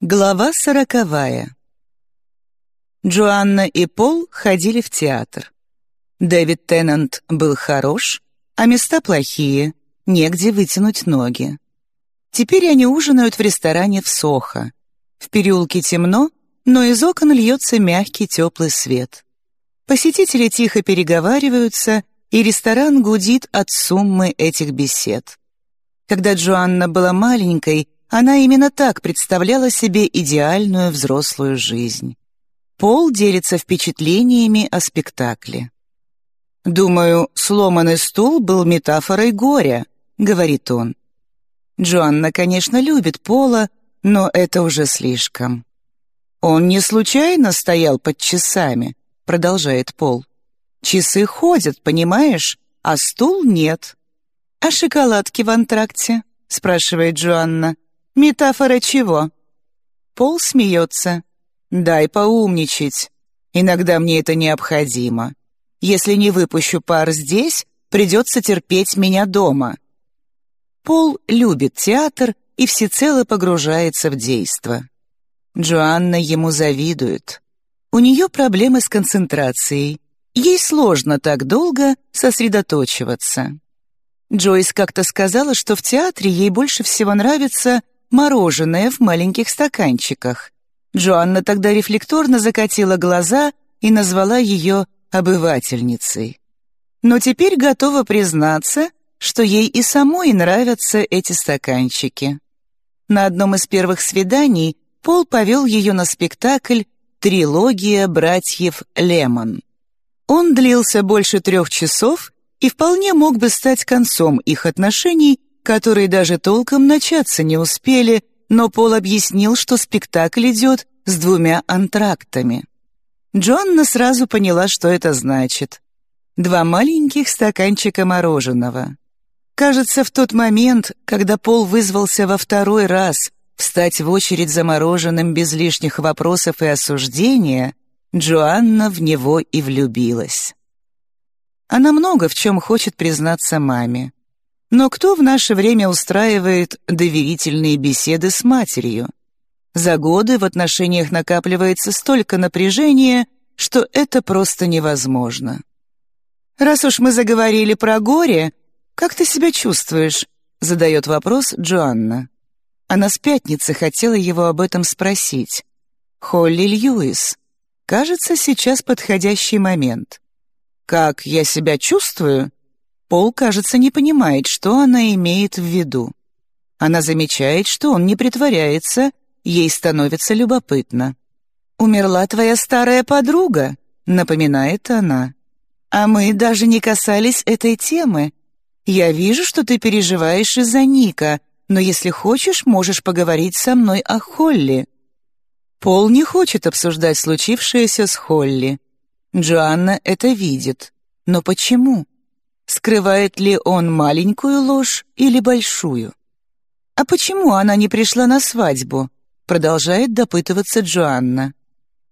Глава сороковая. Джоанна и Пол ходили в театр. Дэвид Теннант был хорош, а места плохие, негде вытянуть ноги. Теперь они ужинают в ресторане в Сохо. В переулке темно, но из окон льется мягкий теплый свет. Посетители тихо переговариваются, и ресторан гудит от суммы этих бесед. Когда Джоанна была маленькой, она именно так представляла себе идеальную взрослую жизнь. Пол делится впечатлениями о спектакле. «Думаю, сломанный стул был метафорой горя», — говорит он. Джоанна, конечно, любит Пола, но это уже слишком. «Он не случайно стоял под часами», — продолжает Пол. «Часы ходят, понимаешь, а стул нет». «А шоколадки в антракте?» — спрашивает Джоанна. Метафора чего? Пол смеется. Дай поумничать. Иногда мне это необходимо. Если не выпущу пар здесь, придется терпеть меня дома. Пол любит театр и всецело погружается в действо. Джоанна ему завидует. У нее проблемы с концентрацией. Ей сложно так долго сосредоточиваться. Джойс как-то сказала, что в театре ей больше всего нравится мороженое в маленьких стаканчиках. Джоанна тогда рефлекторно закатила глаза и назвала ее обывательницей. Но теперь готова признаться, что ей и самой нравятся эти стаканчики. На одном из первых свиданий Пол повел ее на спектакль «Трилогия братьев Лемон». Он длился больше трех часов и вполне мог бы стать концом их отношений которые даже толком начаться не успели, но Пол объяснил, что спектакль идет с двумя антрактами. Джоанна сразу поняла, что это значит. Два маленьких стаканчика мороженого. Кажется, в тот момент, когда Пол вызвался во второй раз встать в очередь за мороженым без лишних вопросов и осуждения, Джоанна в него и влюбилась. Она много в чем хочет признаться маме. Но кто в наше время устраивает доверительные беседы с матерью? За годы в отношениях накапливается столько напряжения, что это просто невозможно. «Раз уж мы заговорили про горе, как ты себя чувствуешь?» — задает вопрос Джоанна. Она с пятницы хотела его об этом спросить. Холли Льюис. Кажется, сейчас подходящий момент. «Как я себя чувствую?» Пол, кажется, не понимает, что она имеет в виду. Она замечает, что он не притворяется, ей становится любопытно. «Умерла твоя старая подруга», — напоминает она. «А мы даже не касались этой темы. Я вижу, что ты переживаешь из-за Ника, но если хочешь, можешь поговорить со мной о Холли». Пол не хочет обсуждать случившееся с Холли. Джоанна это видит. Но почему? Скрывает ли он маленькую ложь или большую? «А почему она не пришла на свадьбу?» Продолжает допытываться Джоанна.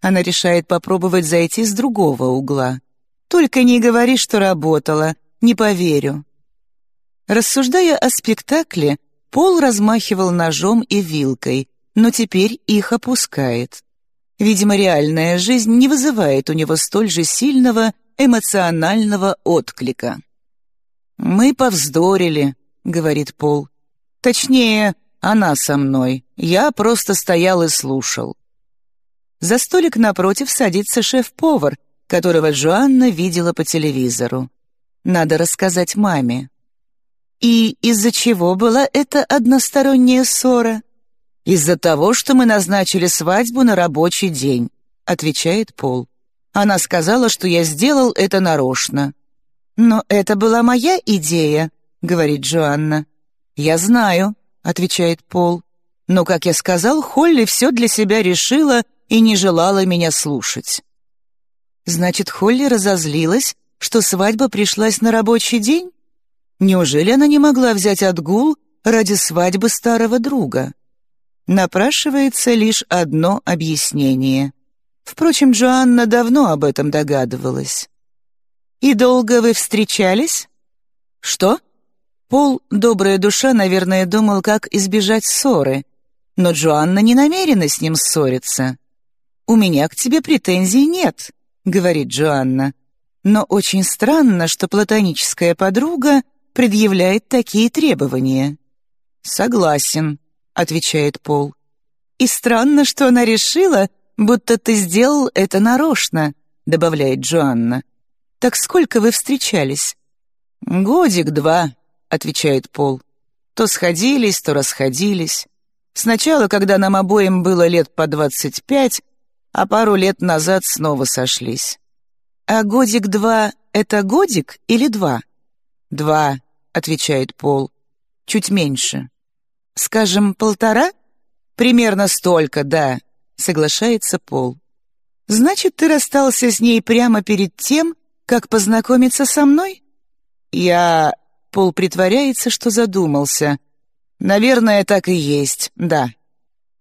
Она решает попробовать зайти с другого угла. «Только не говори, что работала, не поверю». Рассуждая о спектакле, Пол размахивал ножом и вилкой, но теперь их опускает. Видимо, реальная жизнь не вызывает у него столь же сильного эмоционального отклика. «Мы повздорили», — говорит Пол. «Точнее, она со мной. Я просто стоял и слушал». За столик напротив садится шеф-повар, которого Джоанна видела по телевизору. Надо рассказать маме. «И из-за чего была эта односторонняя ссора?» «Из-за того, что мы назначили свадьбу на рабочий день», — отвечает Пол. «Она сказала, что я сделал это нарочно». «Но это была моя идея», — говорит Джоанна. «Я знаю», — отвечает Пол. «Но, как я сказал, Холли все для себя решила и не желала меня слушать». Значит, Холли разозлилась, что свадьба пришлась на рабочий день? Неужели она не могла взять отгул ради свадьбы старого друга? Напрашивается лишь одно объяснение. Впрочем, Джоанна давно об этом догадывалась. «И долго вы встречались?» «Что?» Пол, добрая душа, наверное, думал, как избежать ссоры. но Джоанна не намерена с ним ссориться. «У меня к тебе претензий нет», — говорит Джоанна. «Но очень странно, что платоническая подруга предъявляет такие требования». «Согласен», — отвечает Пол. «И странно, что она решила, будто ты сделал это нарочно», — добавляет Джоанна. «Так сколько вы встречались?» «Годик-два», — отвечает Пол. «То сходились, то расходились. Сначала, когда нам обоим было лет по двадцать пять, а пару лет назад снова сошлись». «А годик-два — это годик или два?» «Два», — отвечает Пол. «Чуть меньше». «Скажем, полтора?» «Примерно столько, да», — соглашается Пол. «Значит, ты расстался с ней прямо перед тем, как познакомиться со мной?» «Я...» — Пол притворяется, что задумался. «Наверное, так и есть, да».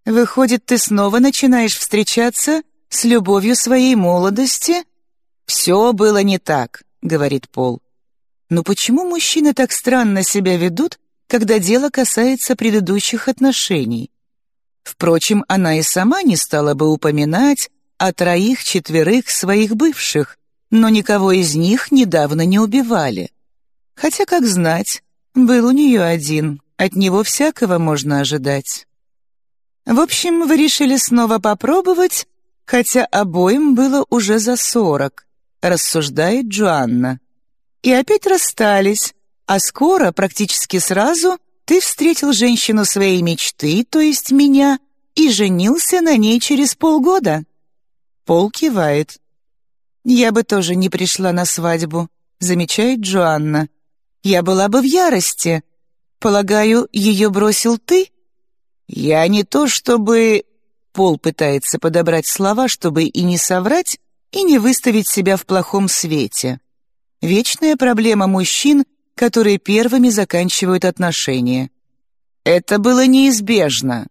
«Выходит, ты снова начинаешь встречаться с любовью своей молодости?» «Все было не так», — говорит Пол. «Но почему мужчины так странно себя ведут, когда дело касается предыдущих отношений?» Впрочем, она и сама не стала бы упоминать о троих-четверых своих бывших, но никого из них недавно не убивали. Хотя, как знать, был у нее один, от него всякого можно ожидать. В общем, вы решили снова попробовать, хотя обоим было уже за сорок, рассуждает Джоанна. И опять расстались, а скоро, практически сразу, ты встретил женщину своей мечты, то есть меня, и женился на ней через полгода. Пол кивает. «Я бы тоже не пришла на свадьбу», — замечает Джоанна. Я была бы в ярости. Полагаю, ее бросил ты? Я не то чтобы... Пол пытается подобрать слова, чтобы и не соврать, и не выставить себя в плохом свете. Вечная проблема мужчин, которые первыми заканчивают отношения. Это было неизбежно.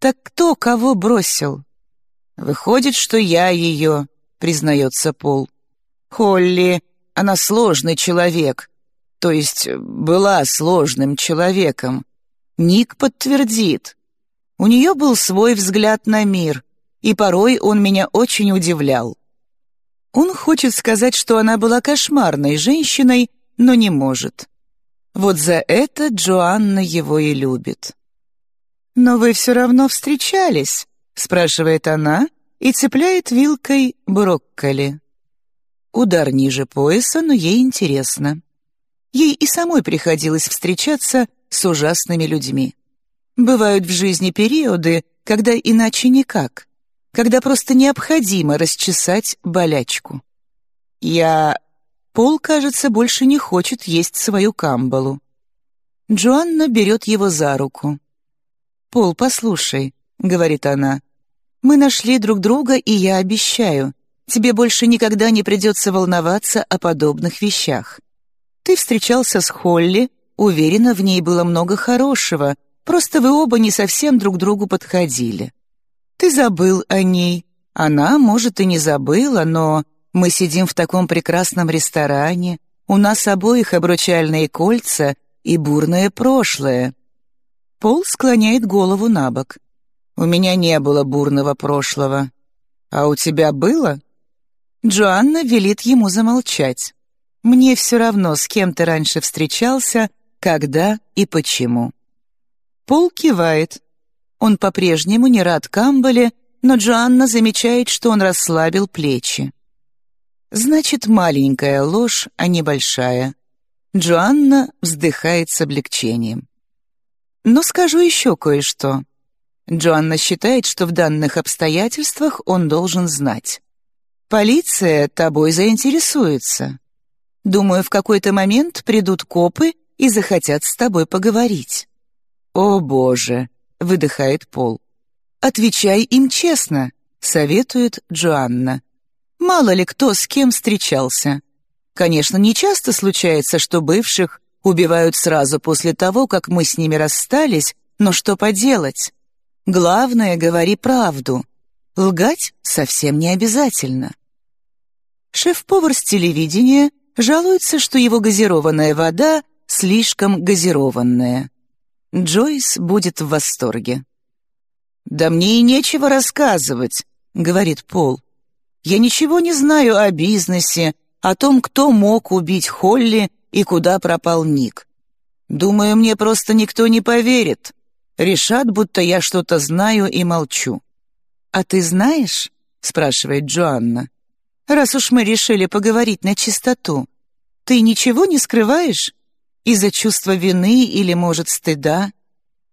Так кто кого бросил? Выходит, что я ее, признается Пол. Холли, она сложный человек, то есть была сложным человеком. Ник подтвердит. У нее был свой взгляд на мир, и порой он меня очень удивлял. Он хочет сказать, что она была кошмарной женщиной, но не может. Вот за это Джоанна его и любит. «Но вы все равно встречались?» — спрашивает она и цепляет вилкой брокколи. Удар ниже пояса, но ей интересно. Ей и самой приходилось встречаться с ужасными людьми. Бывают в жизни периоды, когда иначе никак, когда просто необходимо расчесать болячку. Я... Пол, кажется, больше не хочет есть свою камбалу. Джоанна берет его за руку. «Пол, послушай», — говорит она, — «мы нашли друг друга, и я обещаю, тебе больше никогда не придется волноваться о подобных вещах. Ты встречался с Холли, уверена, в ней было много хорошего, просто вы оба не совсем друг другу подходили. Ты забыл о ней. Она, может, и не забыла, но мы сидим в таком прекрасном ресторане, у нас обоих обручальные кольца и бурное прошлое. Пол склоняет голову на бок. У меня не было бурного прошлого. А у тебя было? Джоанна велит ему замолчать. Мне все равно, с кем ты раньше встречался, когда и почему. Пол кивает. Он по-прежнему не рад Камбале, но Джоанна замечает, что он расслабил плечи. Значит, маленькая ложь, а не большая. Джоанна вздыхает с облегчением. Но скажу еще кое-что. Джоанна считает, что в данных обстоятельствах он должен знать. Полиция тобой заинтересуется. Думаю, в какой-то момент придут копы и захотят с тобой поговорить». «О, Боже!» — выдыхает Пол. «Отвечай им честно», — советует Джоанна. «Мало ли кто с кем встречался. Конечно, не часто случается, что бывших убивают сразу после того, как мы с ними расстались, но что поделать? Главное, говори правду. Лгать совсем не обязательно». Шеф-повар с телевидения жалуется, что его газированная вода слишком газированная. Джойс будет в восторге. «Да мне и нечего рассказывать», — говорит Пол. «Я ничего не знаю о бизнесе, о том, кто мог убить Холли и куда пропал Ник. Думаю, мне просто никто не поверит. Решат, будто я что-то знаю и молчу». «А ты знаешь?» — спрашивает Джоанна. «Раз уж мы решили поговорить на чистоту, ты ничего не скрываешь? Из-за чувства вины или, может, стыда?»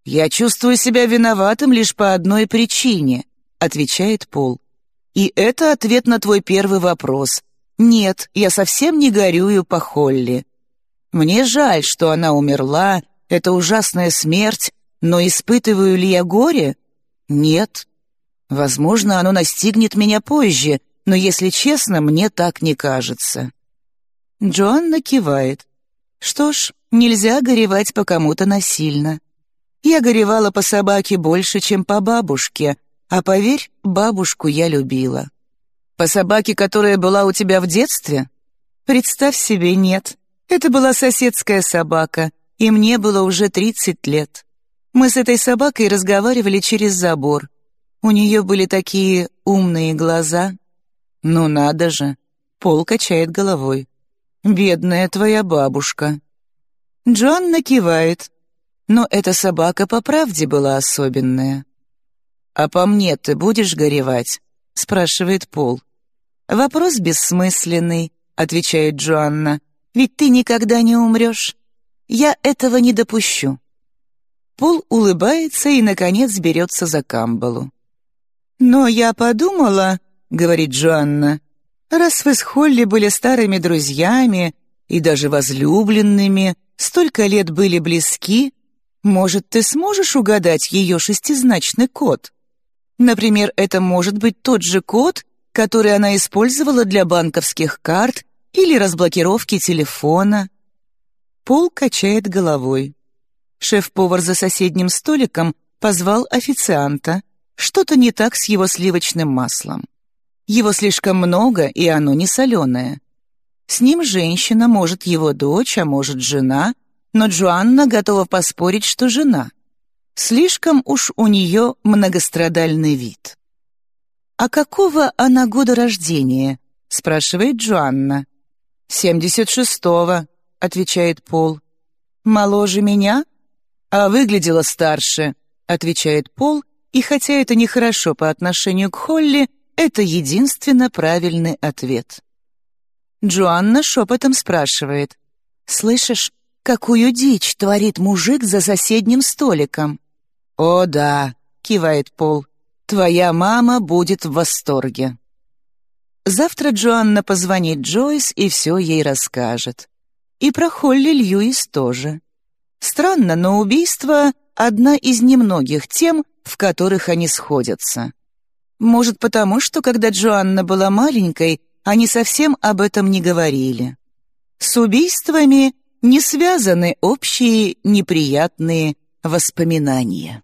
«Я чувствую себя виноватым лишь по одной причине», — отвечает Пол. «И это ответ на твой первый вопрос. Нет, я совсем не горюю по Холли. Мне жаль, что она умерла, это ужасная смерть, но испытываю ли я горе? Нет. Возможно, оно настигнет меня позже, но, если честно, мне так не кажется». Джоанна кивает. «Что ж, нельзя горевать по кому-то насильно. Я горевала по собаке больше, чем по бабушке, а поверь, бабушку я любила. По собаке, которая была у тебя в детстве? Представь себе, нет. Это была соседская собака, и мне было уже 30 лет. Мы с этой собакой разговаривали через забор. У нее были такие умные глаза. Ну надо же. Пол качает головой. Бедная твоя бабушка. Джоанна кивает, но эта собака по правде была особенная. «А по мне ты будешь горевать?» — спрашивает Пол. «Вопрос бессмысленный», — отвечает Джоанна. «Ведь ты никогда не умрешь. Я этого не допущу». Пол улыбается и, наконец, берется за Камбалу. «Но я подумала», — говорит Джоанна, «раз вы с Холли были старыми друзьями и даже возлюбленными, столько лет были близки, может, ты сможешь угадать ее шестизначный код? Например, это может быть тот же код, который она использовала для банковских карт или разблокировки телефона. Пол качает головой. Шеф-повар за соседним столиком позвал официанта. Что-то не так с его сливочным маслом. Его слишком много, и оно не соленое. С ним женщина, может, его дочь, а может, жена, но Джоанна готова поспорить, что жена. Слишком уж у нее многострадальный вид. «А какого она года рождения?» — спрашивает Джоанна. «Семьдесят шестого», — отвечает Пол. «Моложе меня?» «А выглядела старше», — отвечает Пол, и хотя это нехорошо по отношению к Холли, это единственно правильный ответ. Джоанна шепотом спрашивает. «Слышишь, Какую дичь творит мужик за соседним столиком? «О, да», — кивает Пол, — «твоя мама будет в восторге». Завтра Джоанна позвонит Джойс и все ей расскажет. И про Холли Льюис тоже. Странно, но убийство — одна из немногих тем, в которых они сходятся. Может, потому что, когда Джоанна была маленькой, они совсем об этом не говорили. С убийствами не связаны общие неприятные воспоминания.